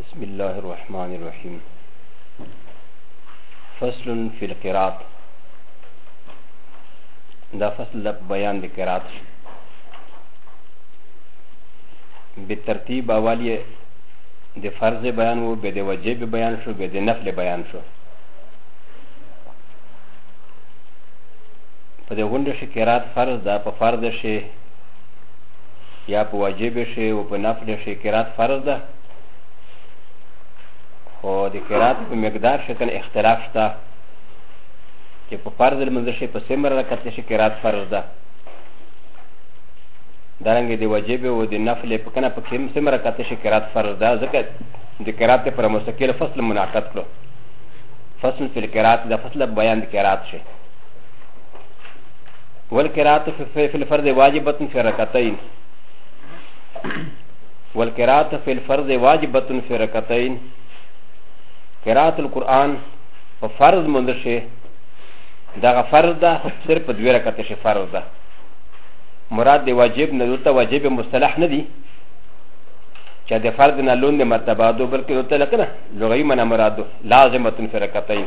بسم الله الرحمن الرحيم فصل في القراءة دا فصل دا بيان دي قراءة بالترتيب اوالي دي فرض بيان و بده وجب بيان شو بده نفل بيان شو په دې غونډه شي قرات فرض ده په فرض شي یا په واجب شي او په نفل شي قرات فرض ده خو د قرات په مقدار شي کنه اختلاف شته چې په فرض لمنځ شي په سمر رکعت شي قرات فرض ده دارنګ دی واجب او د نفل په کنه په کم سمر رکعت شي قرات فرض ده ځکه د قرات پر مستقل فصل مناقض کړو فصل فی القرات د فصل بیان د قرات شي والقراءة في الفرض واجبة في ركعتين والقراءة في الفرض واجبة في ركعتين قراءة القرآن فرض مندشه دغه فرض ده خو صرف په دوه رکعته شي فرض ده مراد دی واجب نه دلته واجب مصطلح نه دی چې د فرض نه لوند مرتبه ده بلکې دلته لکه نه لغوي معنی مراد ده لازمه تن فرقتين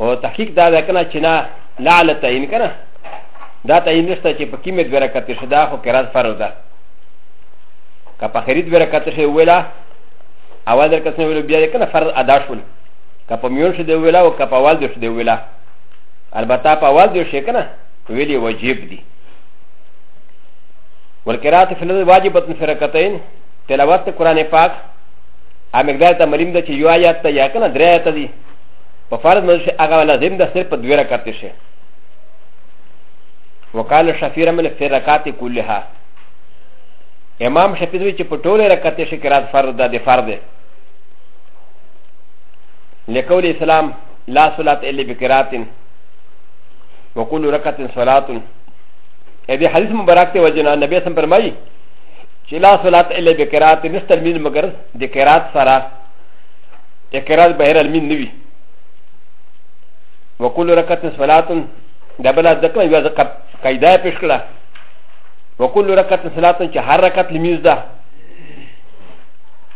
او تحقیق دا ده کنه چې نه لعل تعین کنه دا تعین نشته چې په کیمه دوه رکعت شي دا خو قرات فرض ده که په خرید دوه رکعت شي ویلا اول رکعت نه ویل بیا کنه فرض ادا شول که په میون شي دی ویلا او که په اول دی شي دی ویلا البته په اول دی شي کنه ویلی واجب دی والقرات فی الواجبۃ فی رکعتین تلاوت قرآن پاک ا مقدار ته ملیم ده چې یو آیات ته یا کنه درې آیات دي په فرض مې شي هغه لازم ده صرف په دوه رکعت شي وقال شفیع رحمه فی رکعت کلها امام شفیع وی چې په ټوله رکعت شي قرات فرض ده د فرض ده لقول اسلام لا صلاه الا بقرات وكل ركعه صلاه ا د ي حديث مبارك ت و ج ن ا النبي صلى الله عليه وسلم چې لا صلات الا بقرات نشته المین مګر د قرات سره د قرات بهر المین نوي وکول رکعت صلات د بل ذکر یو ذکر قاعده پیش کړه وکول رکعت صلات چې هر رکعت لمیز ده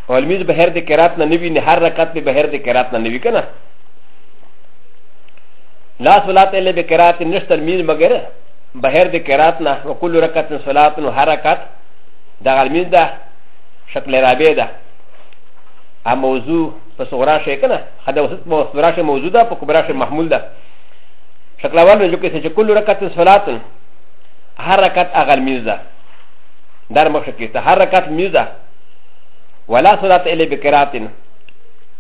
او لمیز بهر د قرات نه نوي نه هر رکعت به بهر د قرات نه نوي کنه لا صلات الا بقرات نشته المین مګر بهر د قرات نه وکل رکعت نه صلات نو حرکت د غلمین ده شکل رابع ده ا موضوع په صغرا شي کنه خدا وسط په صغرا شي موضوع ده په کبرا شي محمول ده شکل اول نه جو کې چې کل رکعت صلات حرکت ا غلمین ده در مخ کې ته حرکت میزه ولا صلات الی بقراتن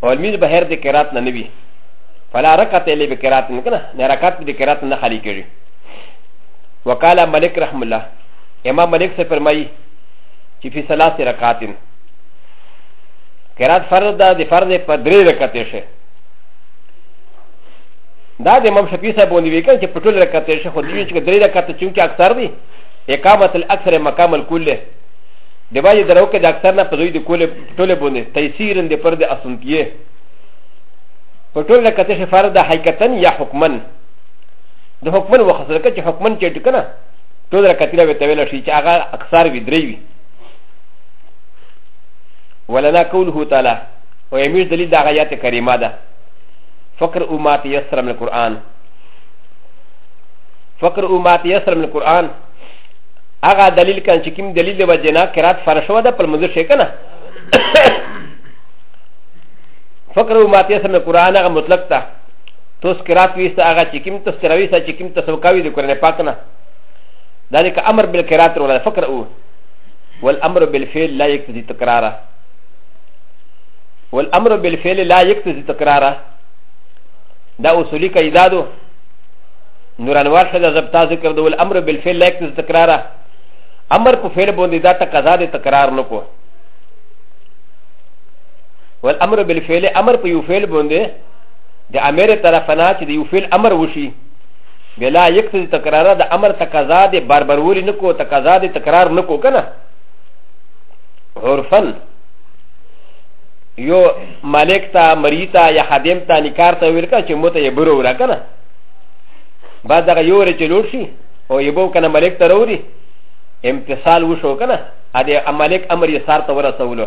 والمیز بهر د قرات نه نبی فلا رکعت الی بقراتن کنه نه رکعت د قرات نه خالی کړي وقال ملک رحم الله امام ملک سے فرمائی چی فی سلاس رکاتن کرات فرض دا دی فرض پا دری رکاتے شے دا د امام شفیع صاحب باندې وی کړ چې په ټول رکعت شي خو دوی چې درې رکعت چونکې اکثر دي اقامت الاکثر مقام الکل د باندې درو کې د اکثر نه په دوی د کول ټول باندې تیسیر اند پر د اسنتیه په ټول رکعت شي فرض د حقیقتا یا حکمن د حکمن وخت سره که چې حکمن چې ټکه نه ټول رکعتونه به تویل شي چې هغه اکثر وي درې وي ولنا قوله تعالی او یمیش دلیل د هغه آیات کریمه ده فقر امات یسر من القرآن فقر امات یسر من القرآن هغه دلیل کان چې کوم دلیل د وجنا قرات فرشوه ده پر منځ شي کنه فقر امات یسر من القرآن هغه مطلق ته تذکرات ویست هغه چې کوم تذکره ویست چې کوم تسوکاوي د قرآن پاک نه دا لکه امر بالقرات ولا فکر او والامر بالفعل لا يقتضي تکرارا والامر بالفعل لا يقتضي تکرارا دا اصولي قاعده ده نورانوار شده ضبطا ذکر ده والامر بالفعل لا يقتضي تکرارا امر په فعل باندې دا تقاضا ده تکرار نه کو والامر بالفعل امر په یو فعل باندې د امر طرف نه چې د یو فعل امر وشي بلا یقتضي تکرار د امر تقاضا د باربرولي نه کو تقاضا د تکرار نه کو کنه عرفن یو مالک تا مریتا یا خادم تا نکار تا ویل کنه چې مو ته یې برو ورا کنه بعد دغه یو رې چې لوړ شي او یې بو کنه مالک ته راوري امتصال وشو کنه ا دې مالک امر یې سار ته ورسولو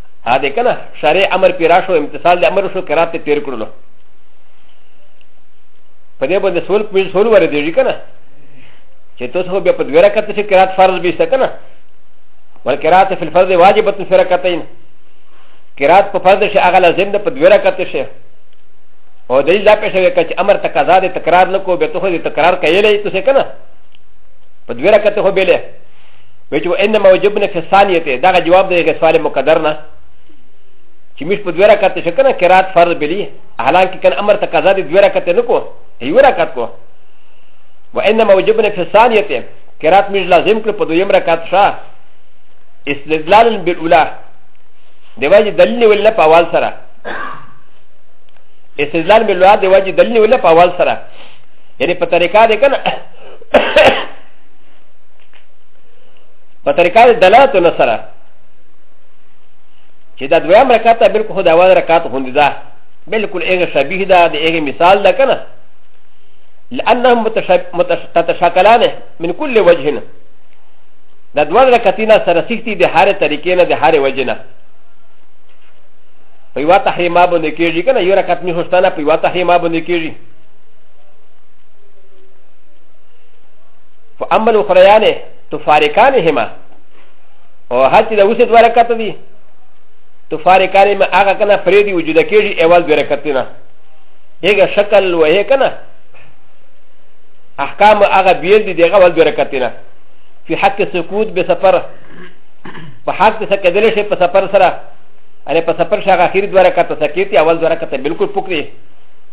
ا دې کنه شرع امر پیرا شو امتصال د امر شو کرات ته پیر کړلو په دې باندې سول کوی سول ور دي کنه چې تاسو به په دوه رکعت کې کرات فرض به شته کنه ول کرات فی الفرض واجبۃ فی رکعتین کرات په فرض شي هغه لازم ده په دوه رکعت شي او دلیل دا پېښه وکړه چې امر تقاضا دې تکرار نه کو به ته دې تکرار کوي لې تاسو کنه په دوه رکعت خو به لې و چې انما وجبنا في الثانيه ته دا جواب دی هغه سوال مقدر نه چې مش په دوه رکعت شو کنه قرات فرض بلی حالانکه کنه امر تقاضا دی دوه رکعت نه کو یو رکعت کو و انما وجبنا في الثانيه ته قرات مش لازم کړ په دویم رکعت شاه استدلال بالاولى د واجه دلیل ولا په اول سره استدلال بالاولى د واجه دلیل ولا په اول سره یعنی په طریقه ده کنه په طریقه د دلالت نه سره چې دا دویم رکعت ته بالکل خدا وان رکعت غوندې ده بالکل هغه شبیه ده د هغه مثال ده کنه لانهم متشکلان من كل وجه دا دوه رکعتینا سره سیختی د هر طریقې نه د هر وجه نه په یوه تحریما باندې کېږي کنه یو رکعت مې هوښتانه په یوه تحریما باندې کېږي فاما الاخريان تفارقانهما او هر چې د اوسې دوه رکعته دي تفارقانهما هغه کنه پرې دي وجود کېږي اول دوه رکعتې نه هغه شکل و هې کنه احکام هغه بیل دي دغه اول دوه رکعتې نه فی حق سکوت به سفر په حق څه کېدل شي په سفر سره ان په سفر شغه اخیر دوه رکعته سکیتی اول دوه رکعته بالکل پکړي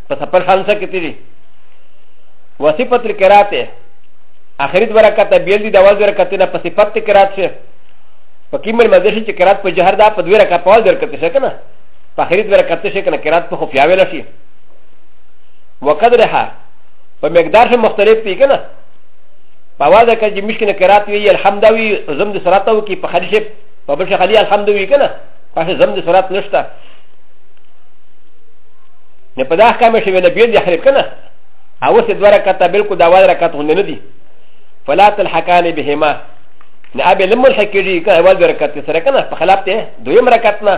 په سفر خان سکیتی دي وصفت القرات اخري دوه رکعته بیل دي د اول دوه رکعتو نه په صفت کې قرات شي په کې مل مزه شي چې قرات په جهر دا په دوه رکعت په اول دوه رکعت شي کنه په اخري دوه رکعت شي کنه قرات په خفیا ویل شي وقدرها په مقدار شي مختلف دي کنه په اول کې چې مشکل قرات وی الحمد وی زم د صلات او کې په خلیش په بل شي خلی الحمد وی کنه په زم د صلات نشته نه په دا احکام شي ویل بیل دي اخري کنه او سه دوه رکعت بالکل دا وال رکعت غوندې نه دي فلا تلحقان بهما نه ابي لم الحقيجي كان اول ركعت سره كان فخلابته دويم ركعتنا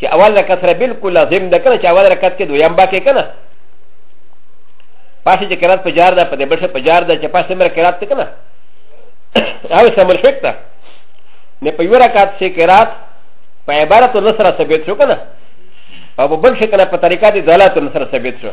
چې اول رکعت سره بالکل لازم ده کنه چې اول رکعت کې دویم باقي کنه پاسې چې قرات په جار ده په دې بشه په جار ده چې پاسې مر قرات ته کنه او سمر شک ده نه په یو رکعت سي قرات په عبارت نصر ثابت شو کنه او په بل شکل په طریقه دي دلالت نصر ثابت شو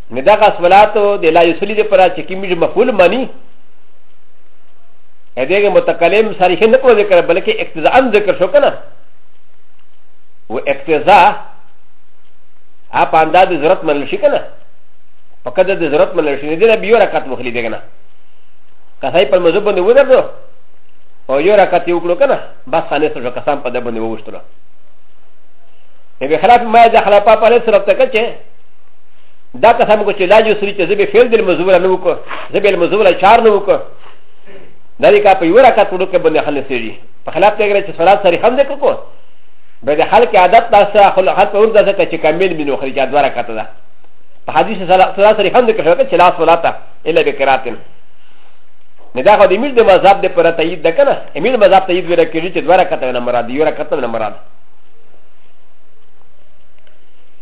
ن د غ ا صلات د لا يصلي د پر چې کیمج مفعول مانی ا دغه متکلم صریح نه کو ذکر بلکې اقتضاء ذکر شو کنه و اقتضاء ا په انداز د ضرورت منل شي کنه په کده د ضرورت منل شي نه بیا رکعت مخلي دیګنه کسای په مذهب باندې ودرځو او یو رکعت یې وکړو کنه بس خانه سره قسم په دې باندې ووشتلو به خلاف ما ځخلا په پاله سره تکچه دا که سم کو چې لاجو سری چې زبې فعل دل مزوره نه وکړ زبې مزوره چار نه وکړ دا دې کا په یو رکعت وړو کې باندې خلک سړي په خلاف ته غره چې صلات سری هم دې کو به د خلک عادت تاسو خپل حد په ورته ځکه چې کامل مينو خري چې دوه رکعت ده په حدیث صلات سری هم دې کړو چې لاس ولاته الا بکراتن نه دا خو د امیر د مذهب د پر تایید ده کنه امیر مذهب تایید ویل کېږي چې دوه رکعت نه مراد یو رکعت نه مراد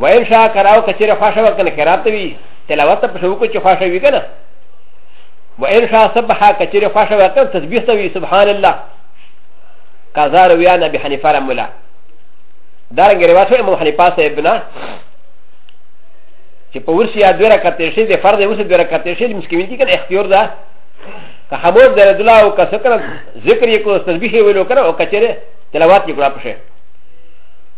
ویم شا کراو کچیر خواشا وکنه کرات وی تلاوت په شو کو چې خواشا وی کنه ویم شا سبح کچیر خواشا وکنه تسبیح ته وی سبحان الله کازار ویا نبی حنیفه رحم الله دارنګ روایت امام حنیفه صاحب نه چې په ورسې یا دوه رکعتې شي د فرض ورسې دوه رکعتې شي مسکین کې کنه اختیار ده که خموز در دلا او که سکر ذکر یې کو تسبیح ویلو کنه او کچره تلاوت یې کړه پشه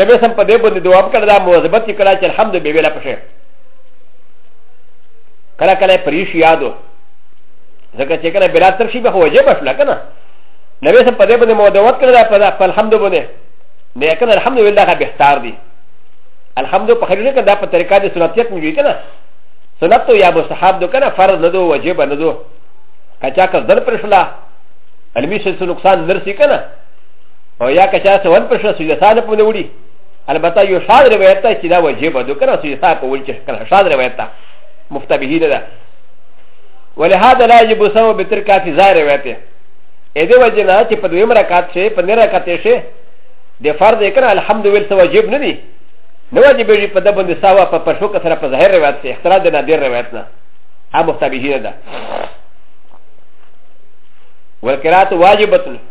نبي سم په دې باندې دوام کړه دا مواظبت کړه چې الحمد به ویلا پشه کله کله پریش یادو ځکه چې کله بلا تر شي به وجه بشله کنه نبي سم په دې باندې مواظبت کړه په الحمد باندې نه کنه الحمد لله به بهتر دي الحمد په خیر کې دا په طریقه د سنتیت مې وی کنه سنت یا مستحب دو کنه فرض نه دو واجب نه دو کچا کس در پرشلا علمی سے نقصان نرسی کنه او یا که چا سوال پر شو سجده ساده په وړي البته یو شاد روایت ته چې دا واجب ده کنه سجده ساده په وړي چې کله شاد روایت ته مفتبهی نه ده ولهذا لا يجب سو بترکا فی ظاهر روایت اې دې وجه نه چې په دویم رکعت شي په نه رکعت شي د فرض یې کنه الحمد ویل سو واجب نه دي نه واجب دی په دبن د ساوا په پښو کې سره په ظاهر روایت شي اختلاف د نادر روایت نه هم مفتبهی نه ده والقراءة واجبة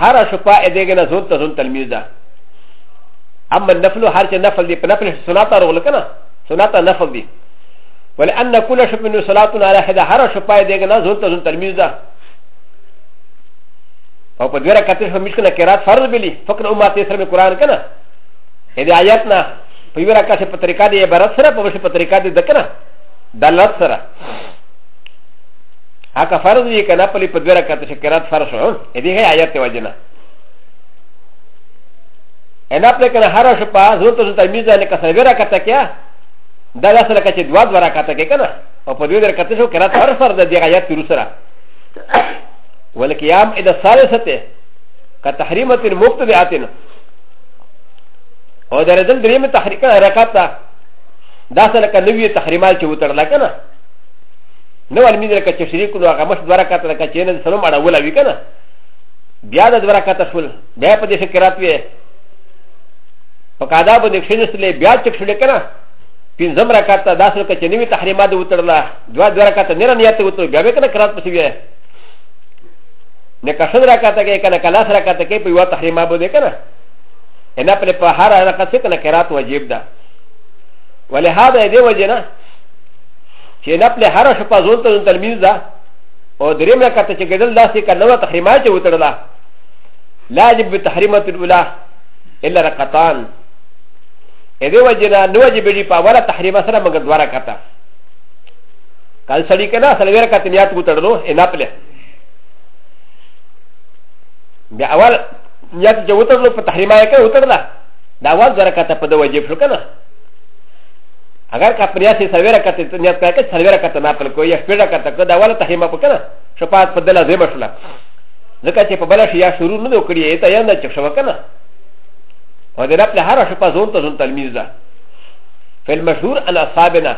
هر شپه ا دې کنه زون ته زون تلمیز ده اما النفل هر چې نفل دی په نفل سنت راغله کنه سنت نفل دی ولأن كل شب من صلاة على حدا هر شپه دې کنه زون ته زون تلمیز ده او په دوه رکعتې په مشکل قرات فرض بلی فقره امه ته سره قرآن کنه دې آیات نه په یو رکعت په طریقه دې عبارت سره په وشه په طریقه دې دکنه دلالت سره هغه فرض دی کنه په لې په دوه رکعت شي قرات فرض شو اې دې هي آیات ته وجنه انا په کنه هر شو په زور ته ته میزه نه کسه ویرا کته کیا دا داسې لکه چې دوه دوه رکعت کې کنه او په دوه رکعت شو قرات فرض فرض دی آیات تر سره ولکیام اذا ثالثته كتحريمه المبتدعه او د رجل دریم تحریک رکعت دا سره کنه وی تحریمال چې وتر لکنه نو ول مين لکه چې شریک نو هغه مش دوه رکعت لکه چې نه سلام اړه ولا وی کنه بیا د دوه رکعت شول بیا په دې شي قرات وی په قاعده باندې کښینستلې بیا چې شول کنه پنځم رکعت ته داسې لکه چې نوی تحریمات وتړله دوه دوه رکعت نه نه نیت وتړل بیا به کنه قرات پسې وی نه کښن رکعت کې کنه کلاس رکعت کې په یو تحریمات باندې کنه ان په په هر رکعت کې کنه قرات واجب ده ولهدا دې وجه نه چې نه پلې هره شپه ځون ته ځون تلمینځ ده او دریم رکعت چې ګډل داسې که نوه تحریمه چې وتړله لا یجب بتحریمة الاولى الا رکعتان ا دې وجه نه نو وجه بيجي په اوله تحریمه سره مګر دوه رکعته کال سړی که نه څلوېره کته نیات وتړلو ا نه پلې بیا اول نیات چې وتړلو په تحریمه یې که وتړله دا اول دوه رکعته په دوه وجه شو که نه اگر که پریا سي سویرا کته ته نیت کړه سویرا کته نه خپل کوی شپږه کته کو دا ولا تهمه پکنه شپات په دلا زیبه شله ځکه چې په بل شي یا شروع نه وکړي ته یا نه چې شو کنه او د رب له هر شپه زون ته زون تلمیز ده فل مشهور ان اصحابنا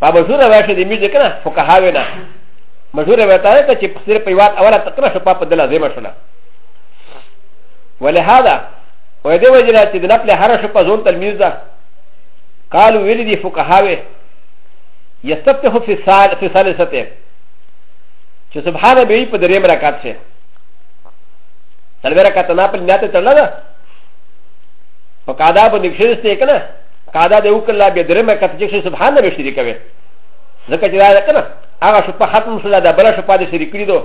په مشهور روایت دې میږي کنه فقهاونا مشهور روایت ده چې په سر په یوات اوله تکره شپه په دلا زیبه شله ولهذا و د ه وجه چې د نقل هر شپه زون تلمیز ده قالوا ویلی دی فقهاوی یستفتح فی سال فی سالسته چې سبحان به په دریم رکعت شه سلویر رکعت نه په نیت تړل ده په قاعده باندې کښېسته کنه قاعده د وکړه به دریم رکعت چې سبحان به شریک وي ځکه چې دا کنه هغه شپه ختم شوه دا بل شپه د شریک کړی دو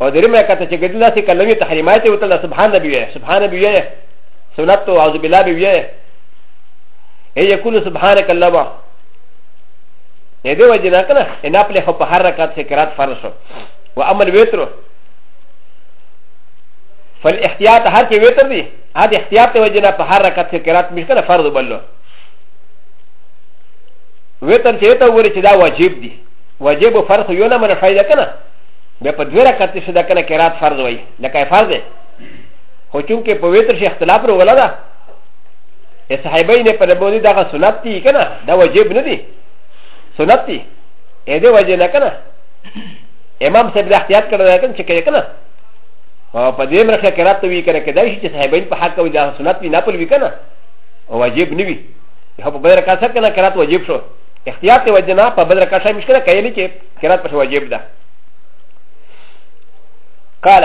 او دریم رکعت چې ګدل داسې کلمې تحریمات وتل سبحان نبی سبحان نبی سنت او اعوذ بالله به ویه ای یقول سبحانك اللهم نه دی وجه نه کنه ان خپل خو په هر رکعت کې قرات فرض شو و عمل وتر فالاحتیاط هر کې وتر دی هر احتیاط ته وجه نه په هر رکعت کې قرات مشکل فرض بللو وتر چې ته وګورې چې دا واجب دی واجب او فرض یو نه منه فائدہ کنه بیا په دوه رکعت کې شدا کنه قرات فرض وای لکه فرض دی خو چونکه په ویتر شي اختلاف رو ولا ده ا صحابین په نبونی دغه سنت دی کنه دا واجب نه دی سنت دی ا دې وجه نه کنه امام صاحب د احتیاط کړو دا کنه چې کې کنه او په دې مرخه کې راته وی کنه کدای شي چې صحابین په حق وي دا سنت دی نه پل وی کنه واجب نه وی هغه په بدر کاسه کنه کرات واجب شو احتیاط دی وجه نه په بدر کاسه مشکل کوي نه چې کرات په واجب ده قال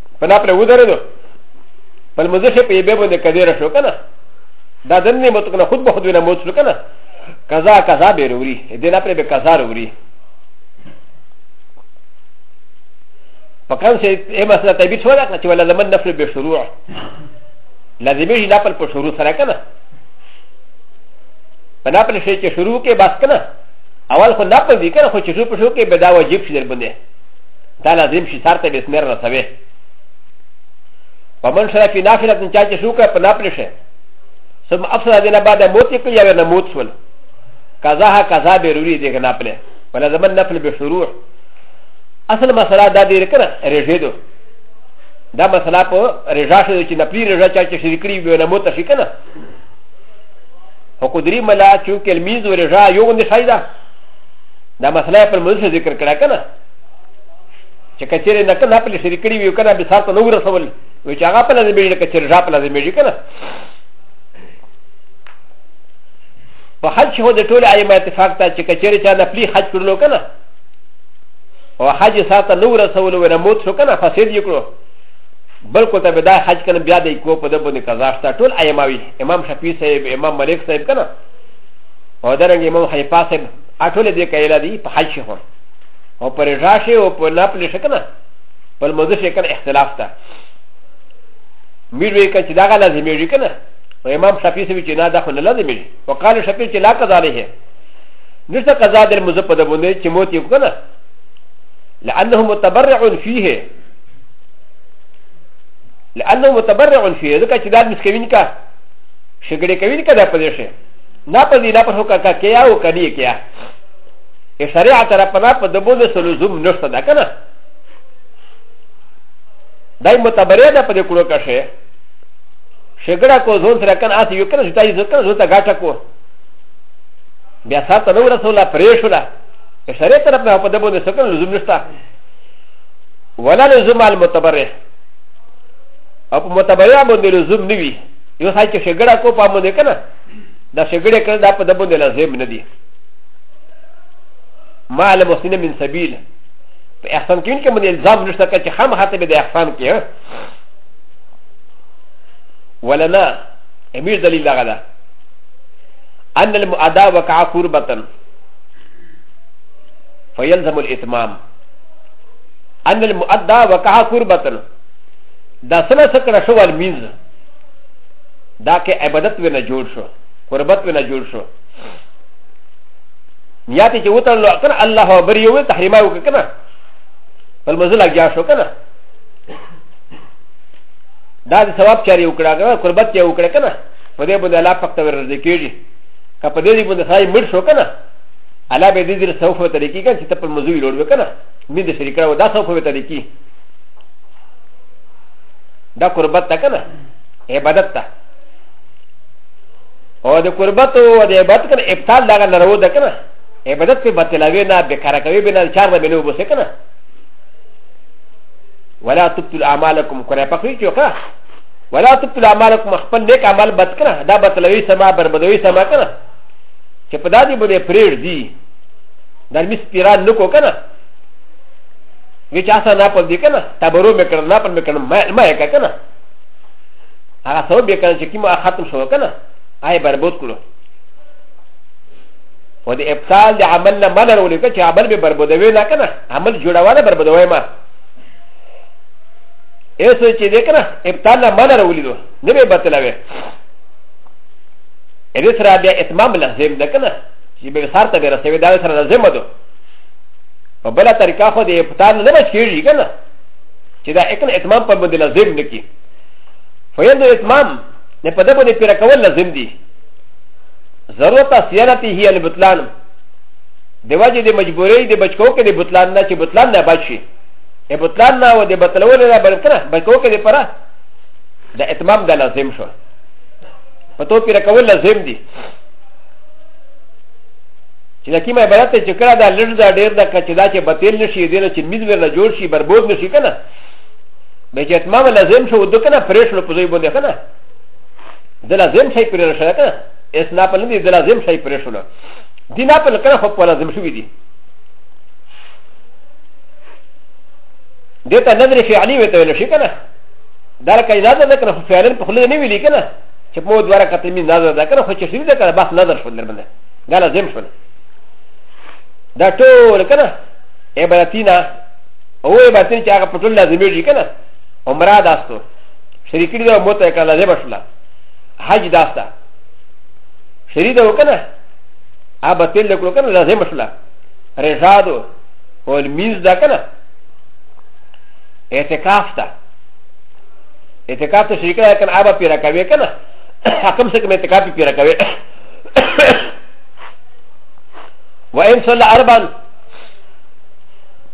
په نا پرې ودرېدو په لمزه شي په یبه باندې کدیر شو کنه دا د نې مت کنه خود به خود نه موت شو کنه قضا قضا به وروړي دې نا پرې به قضا وروړي په کان سي اې مسله تبي شو دا چې ولا لمن نفل به شروع لازمي شي دا په شروع سره کنه په نا پرې شي چې شروع کې بس کنه اول خو نا پرې دي کنه خو چې شروع په شو کې به دا واجب شي در باندې دا لازم شي سر ته به سمیر رسوي په من سره فی نافله تن چا چې شوکه په ناپل شي ثم افسر دینه بعد موت کې یا نه موت شول قضا ها قضا به روری دی نه پله په لازم نفل به شروع اصل مسله دا دی کنه رجه دو دا مسله په رجا شو چې نپلی رجا چا چې شریک کړی به نه موت شي کنه او قدري ملا چې کلمیز ورجا یو غند شایدا دا مسله پر موږ ذکر کړه کنه چې کچېرې نه کنه خپل شریک کړي وي کنه به ساته نو رسول وي چې هغه په لازم دی کچېرې ځا په لازم دی کنه په حج شو د ټول ائمه اتفاق ته چې کچېرې چا نه پلی حج کړلو کنه او حج ساته نو رسول و نه موت شو کنه فساد یې کړو بل کو ته به دا حج کنه بیا دې کو په دې باندې قضا شته ټول ائمه وي امام شفیع صاحب امام ملک صاحب کنه او درنګ امام حیفا صاحب اټول دې کایلا دي په حج شو او پر رضا شي او په ناپلي شي کنه په موضوع شي کنه اختلاف ته میروي کنه چې دا غلا زمي وي کنه او امام شافعي سوي چې نه دا خو نه لازمي دي وقال شافعي چې لا قضا له نشته قضا د مزه په دبونه چې موت یو کنه لانه متبرع فيه لانه متبرع فيه ځکه چې دا مسکوین کا شګړې کوي کنه په دې شي نه په دې نه په هو کا کیا او کني کیا ا ش ر ع ت ر ا ب ن ا پ د ب و ن س ل ز و م نشته ده کنه دای متبره ده په دې کړو کښې شګړه کو زون سره کنه اسی یو کنه ځای زو کنه زو ته غاټه کو بیا ساته نو رسول الله پرې شو ده ا ش ر ع ت ر ا ب ن ا پ د ب و ن س ل ز و م نشته ولا لزوم المتبره او په متبریا باندې لزوم نه وي یو ځای چې شګړه کو په باندې کنه دا شګړه کړه دا په دبوندې لازم نه دي ما على مسلم من سبيل په احسان کې کوم الزام نشته که چې خام خاطر به د احسان کې ولنا امیر دلیل دغه ده ان المؤدا وقع قربتا فيلزم الاتمام ان المؤدا وقع قربتا دا سره سره شو الميز دا کې عبادت ونه جوړ شو قربت ونه جوړ شو نيات چې وتل نو کنه الله اکبر یو تحریما وک کنه بل مزل اگیا شو کنه دا د ثواب چاري وکړه کنه قربت یې وکړه کنه په دې باندې الله پاک ته ورځي کېږي که په دې باندې خای مړ شو کنه الله به دې دې ثواب ته لري کنه چې ته په مزل لوړ وکنه مې دې شریک راو دا ثواب ته لري دا قربت ته کنه عبادت ته او د قربت او د عبادت کنه ابطال دغه لرو ده کنه عبادت په بطلوي نه بکاره کوي بنا چار نه بنو بوسه کنه ولا تبتل اعمالكم کنه پخوي چوکا ولا تبتل اعمالكم خپل نیک عمل بد کنه دا بطلوي سما بربدوي سما کنه چې په دادی باندې پریر دي درمي سپیران نکو کنه وی چا سره نه پد دي کنه تبرو مې کړل نه پد مې کړل ما یې کنه هغه سبب به کنه چې کیمه ختم شو کنه آی بربود کړو و د ابطال د عمل نه ملر ولې که چې عمل به بربودوي نه کنه عمل جوړواله بربودوي ما ایسو چې دې کنه ابطال نه ملر ولې دو نه به بتلوي اې سره بیا اتمام لازم ده کنه چې به سر ته رسوي دا سره لازم ده په بل طریقه خو د ابطال نه بچ کیږي کنه چې دا اکن اتمام په بدل لازم نه کی فيندو اتمام نه په دبو نه پیرا کول لازم دي ضرورت سیانتی هی البطلان د وجه د مجبورۍ د بچکو کې د بطلان نه چې بطلان نه بچي د بطلان نه او د بطلول نه بلکنه بچکو کې د پره د اتمام د لازم شو په تو پیرا کول لازم دي چې د کیمه عبارت چې کړه دا لږ دا ډیر دا کچدا چې بتیل نشي دینه چې میز ورنه جوړ شي بربود نشي کنه به چې اتمام لازم شو د کنه پرې شو په ځای باندې کنه د لازم شي پرې شو کنه اس نه په لدی د لازم شي پرې شو دی نه په کنه خو په لازم شو دي دته نظر فعلی وته ویل شي کنه دا کایدا ده کنه خو فعلا په خله نه ویل کنه چې مو دواره کتل می نظر ده کنه خو چې شوی ده کنه بس نظر شو در باندې دا لازم شو دا ټول کنه عبادتینا او یې باطن چې هغه پټول لازمېږي که نه عمره داستو شریکړي ده موت یې کړه لازمه شوله حج داسته شری ده وکړه نه هغه باطل یې کړو که نه لازمه شوله رشادو او لمینځ ده که نه اعتکاف ده اعتکاف ته شریکړه که نه هغه به پیره کوې که نه حکم سره کوم اعتکاف یې پیره کوې وإن صلى أربعا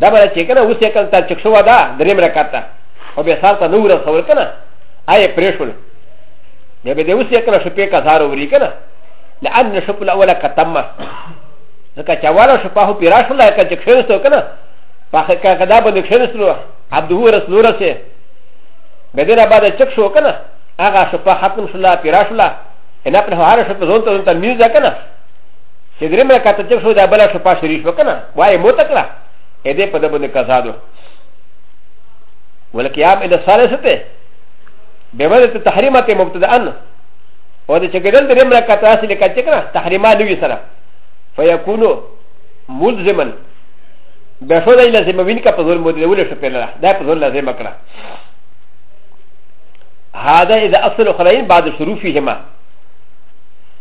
دا به چې کنه اوس یې کنه تا چک شو دا دریم رکعت ته او به سال ته نو رسول کنه آی پرېښول بیا به دې اوس یې کنه شپې کا زار وری کنه لأن شپ الأول كتمه ځکه چې اوله شپه هو پیرا شو لای کچ کښینستو کنه پاخه کا کدا باندې کښینستو عبدو رسول رسه به دې را بعد چک شو کنه هغه شپه ختم شو لا پیرا شو لا ان خپل هر شپه ځون ته تمیز کنه چې درې مې کاته چې شو دا بل شو پاس ریښ وکنه وای مو تکړه اې دې په دې باندې قضا دو ولقيام الى الثالثه بمدد تحريمات مبتدأ و د چګدل درې مې کاته اصل کې چې کنه تحریمات نوي سره فيكون ملزما بشو دا لازم وين کا پزول مو دې ولې شو پیلا دا پزول لازم کړه هذا اذا اصل خلين بعد شروع فيهما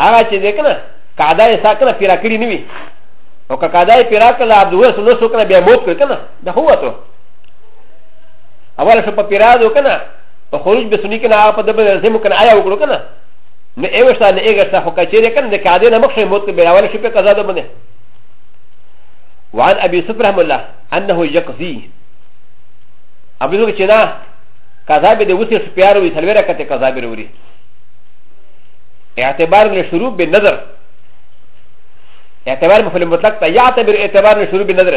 هغه چې ده کنه قاعده یې سا کنه پیرا کړی نه وي او که قاعده یې پیرا کړله عبد الله سلو سو کنه بیا موت کړ کنه د هو ته اول شو په پیرا دو کنه په خروج به سنی کنه هغه په دبه لازم کنه آیا وکړو کنه نه ایوشتا نه ایګشتا خو کچې ده کنه د قاعده نه مخ شي موت کړ بیا اول شو په قضا ده باندې وعن ابي سفر رحم الله انه يقضي ابي سفر چې نه قضا به د وسه شپیارو وي سلوره کته قضا به وروي اعتبار من الشروع بالنظر اعتبار مفعول مطلق ته يعتبر اعتبار من الشروع بالنظر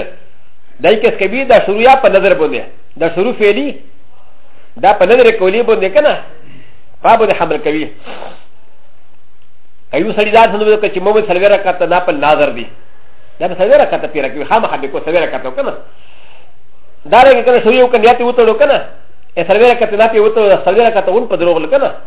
دا کس کوي دا شروع یا په نظر باندې دا شروع فعلی دا په نظر کولی باندې کنه په باندې حمل کوي ایو سړي دا څنګه وکړي چې موږ سلوي راکته دا په نظر دی دا په سلوي راکته پیرا کوي خامخا به کو سلوي راکته کنه دا لکه کنه شروع یو کنه یا ته وته کنه سلوي راکته نه پیوته سلوي راکته ون په دروغ لکنه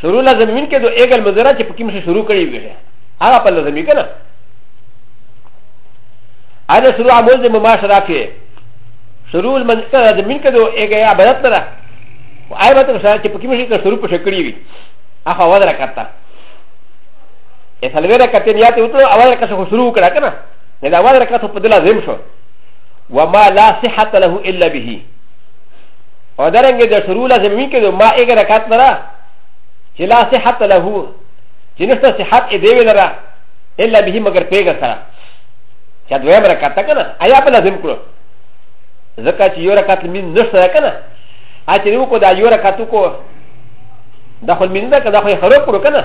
شروع لازم من کې دو اګل مزرا چې پکې مشه شروع کړی وي هغه په لازمي کنه انا شروع عمل د مباشره کې شروع من کې لازم من کې دو اګل عبادت نه او آی مت سره چې پکې مشه شروع په شکړی وي هغه اول راکتا ا سلوي راکته بیا ته وته اول راکته شروع کړه کنه نه دا اول راکته په دلا زم شو وما لا صحه له الا به او درنګ د شروع لازم وی کېدو ما ایګ رکعت لره چې لا صحت له چې نشته صحت یې دی لره الا به مگر پیګه سره چې دویم رکعت کنه آیا په لازم کړو ځکه چې یو رکعت مين نشته کنه ا چې نو کو دا یو رکعت کو دا خو مين ده که دا خو یې خرو کړو کنه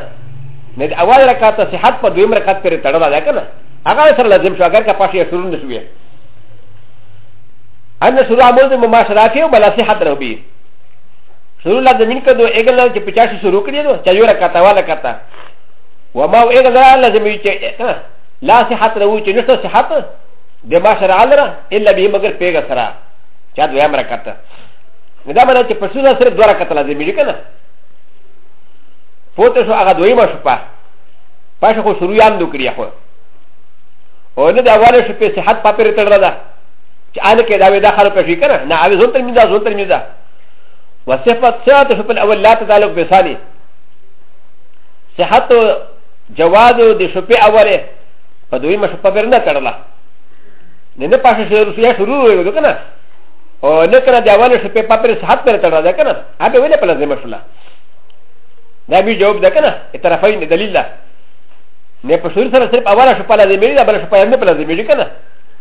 نه د اول رکعت صحت په دویم رکعت پرې تړل ده کنه هغه سره لازم شو اگر که پښې شروع نشوي ان رسول الله مولد مما شرافي وبلا صحت ربي رسول الله د مين کدو اګل چې پچا شي شروع کړی نو چا یو رکعت والا کته وما اګل لازم یې چې لا صحت رو چې نشته صحت د ما شرع لره الا به مگر پیګه سره چا دویم رکعت دا معنی چې پښو سره دوه رکعت لازم یې کنه پوته شو هغه دویمه شپه پښه خو شروع یان دوکړی خو او نه د اوله شپې صحت پاپره تړل ده چې اله کې دا وې دا خلک شي کنه نه اوی زون تر مینځه زون تر مینځه وصفت صحت شو په اول لا تعلق به ثاني صحت جواز د شو په اوله په دوی مشه په ورنه کړله نه نه پاشه شروع شو یا شروع وې کنه او نه کنه د اوله شو په پاپر صحت پر تړل ده کنه هغه ولې په لازم شولا دا به جواب ده کنه طرفین دلیل ده نه په شروع سره صرف اوله شو په لازم دی بل شو په نه په لازم دی کنه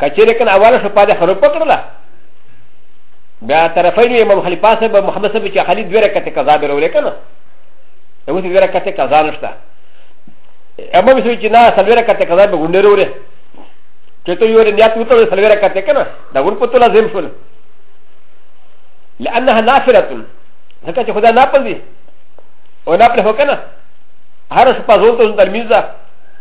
کچېرې کنه اوله شپه د خروپ کړله بیا طرفین یې امام خلیفه صاحب محمد صاحب چې خالد دوه رکعت قضا به ورولې کنه اوس دوه رکعت قضا نشته امام صاحب چې نه سلوه رکعت قضا به ګونډې ورولې چې ته یو نیت وته سلوه رکعت کنه دا ګون په تو لازم شول لانها نافله ځکه چې خدا ناپل دي او ناپل هو کنه هر شپه زول ته ترمیز ده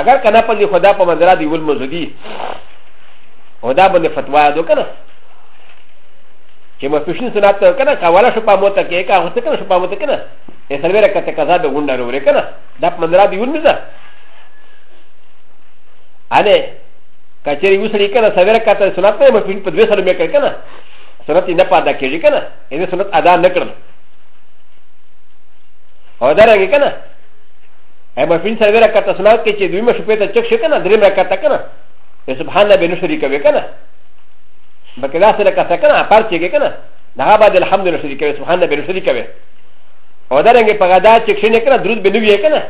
اگر کنه په دې خدا په مدرا دی ول مزدي او دا باندې فتوا دو کنه چې مفشن سنت کنه کاواله شو په موته کې کا هوته کنه شو په موته کنه یې سلوره کته قضا به غونډه وروره کنه دا په مدرا دی ول مزه اله کچری وسړي کنه سلوره کته سنت په مفشن په دوه سره مې کړ کنه سنت نه پاده کېږي کنه یې سنت ادا نه کړل او دا رنګ کنه ا م ا ف ي ن سره ورا كتا سنات كي چه دوي ما شبه تا چك شكنا درم را كتا كنا سبحان الله بنو شريكا وكنا بكلا سره كتا كنا اپار چه كنا دها بعد الحمد لله شريكا سبحان الله بنو شريكا وكنا او دا رنګ په غدا چې کښینه کنه درود به نوی کنه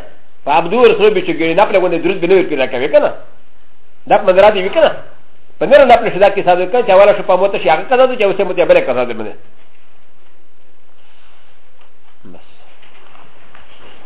په عبدو رسول به چې ګری نه پلګونه درود به نوی پیدا کوي کنه دا په مدرا دی کنه په نره نه پلې شدا کې ساده کنه چې والا شو په موته شي هغه کړه چې اوسه مو ته بل کړه دې باندې